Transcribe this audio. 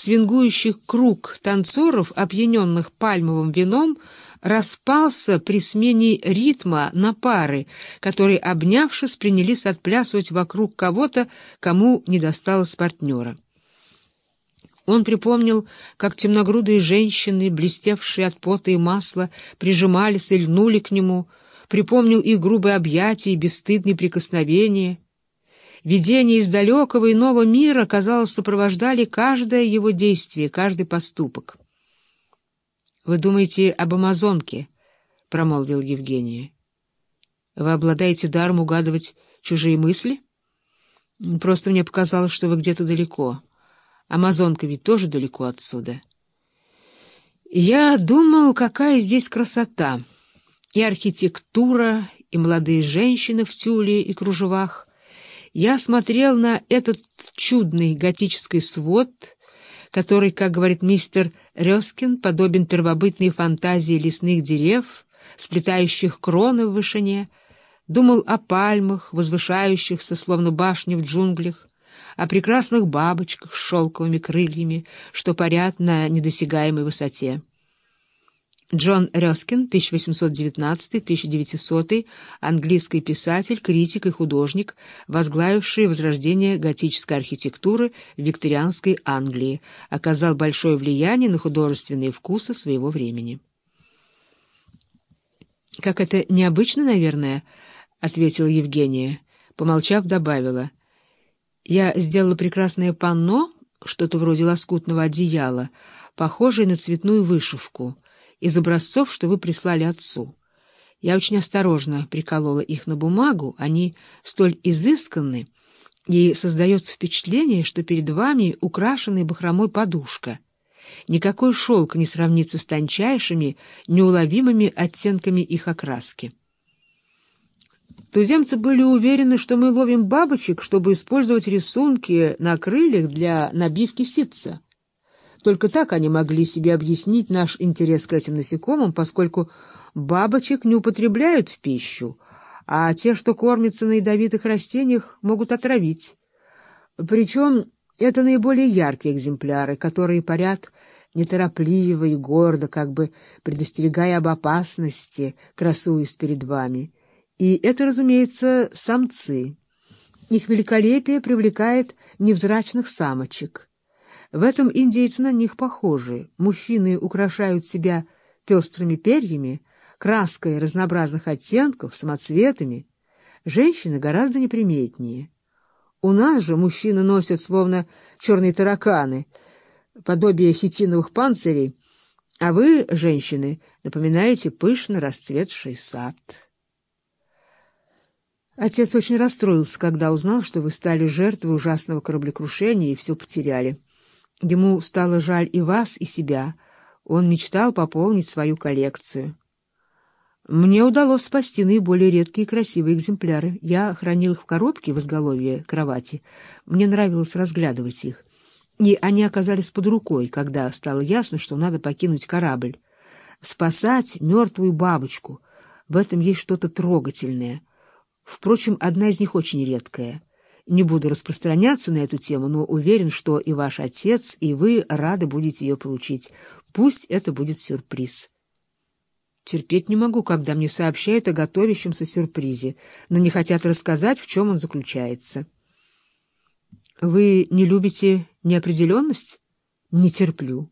свингующий круг танцоров, опьяненных пальмовым вином, распался при смене ритма на пары, которые, обнявшись, принялись отплясывать вокруг кого-то, кому не досталось партнера. Он припомнил, как темногрудые женщины, блестевшие от пота и масла, прижимались и льнули к нему, припомнил их грубые объятия и бесстыдные прикосновения. Видения из далекого иного мира, казалось, сопровождали каждое его действие, каждый поступок. «Вы думаете об Амазонке?» — промолвил Евгения. «Вы обладаете даром угадывать чужие мысли? Просто мне показалось, что вы где-то далеко. Амазонка ведь тоже далеко отсюда». «Я думал, какая здесь красота! И архитектура, и молодые женщины в тюле и кружевах. Я смотрел на этот чудный готический свод — который, как говорит мистер Рёскин, подобен первобытной фантазии лесных дерев, сплетающих кроны в вышине, думал о пальмах, возвышающихся, словно башни в джунглях, о прекрасных бабочках с шелковыми крыльями, что парят на недосягаемой высоте. Джон Рёскин, 1819-1900, английский писатель, критик и художник, возглавивший возрождение готической архитектуры в викторианской Англии, оказал большое влияние на художественные вкусы своего времени. «Как это необычно, наверное», — ответила Евгения. Помолчав, добавила. «Я сделала прекрасное панно, что-то вроде лоскутного одеяла, похожее на цветную вышивку» из образцов, что вы прислали отцу. Я очень осторожно приколола их на бумагу, они столь изысканны, и создается впечатление, что перед вами украшенная бахромой подушка. Никакой шелк не сравнится с тончайшими, неуловимыми оттенками их окраски. Туземцы были уверены, что мы ловим бабочек, чтобы использовать рисунки на крыльях для набивки ситца. Только так они могли себе объяснить наш интерес к этим насекомым, поскольку бабочек не употребляют в пищу, а те, что кормятся на ядовитых растениях, могут отравить. Причем это наиболее яркие экземпляры, которые парят неторопливо и гордо, как бы предостерегая об опасности, красуясь перед вами. И это, разумеется, самцы. Их великолепие привлекает невзрачных самочек. В этом индейцы на них похожи. Мужчины украшают себя пестрыми перьями, краской разнообразных оттенков, самоцветами. Женщины гораздо неприметнее. У нас же мужчины носят словно черные тараканы, подобие хитиновых панцирей, а вы, женщины, напоминаете пышно расцветший сад. Отец очень расстроился, когда узнал, что вы стали жертвой ужасного кораблекрушения и все потеряли. Ему стало жаль и вас, и себя. Он мечтал пополнить свою коллекцию. Мне удалось спасти наиболее редкие и красивые экземпляры. Я хранил их в коробке в изголовье кровати. Мне нравилось разглядывать их. И они оказались под рукой, когда стало ясно, что надо покинуть корабль. Спасать мертвую бабочку — в этом есть что-то трогательное. Впрочем, одна из них очень редкая — не буду распространяться на эту тему, но уверен, что и ваш отец, и вы рады будете ее получить. Пусть это будет сюрприз. Терпеть не могу, когда мне сообщают о готовящемся сюрпризе, но не хотят рассказать, в чем он заключается. Вы не любите неопределенность? Не терплю.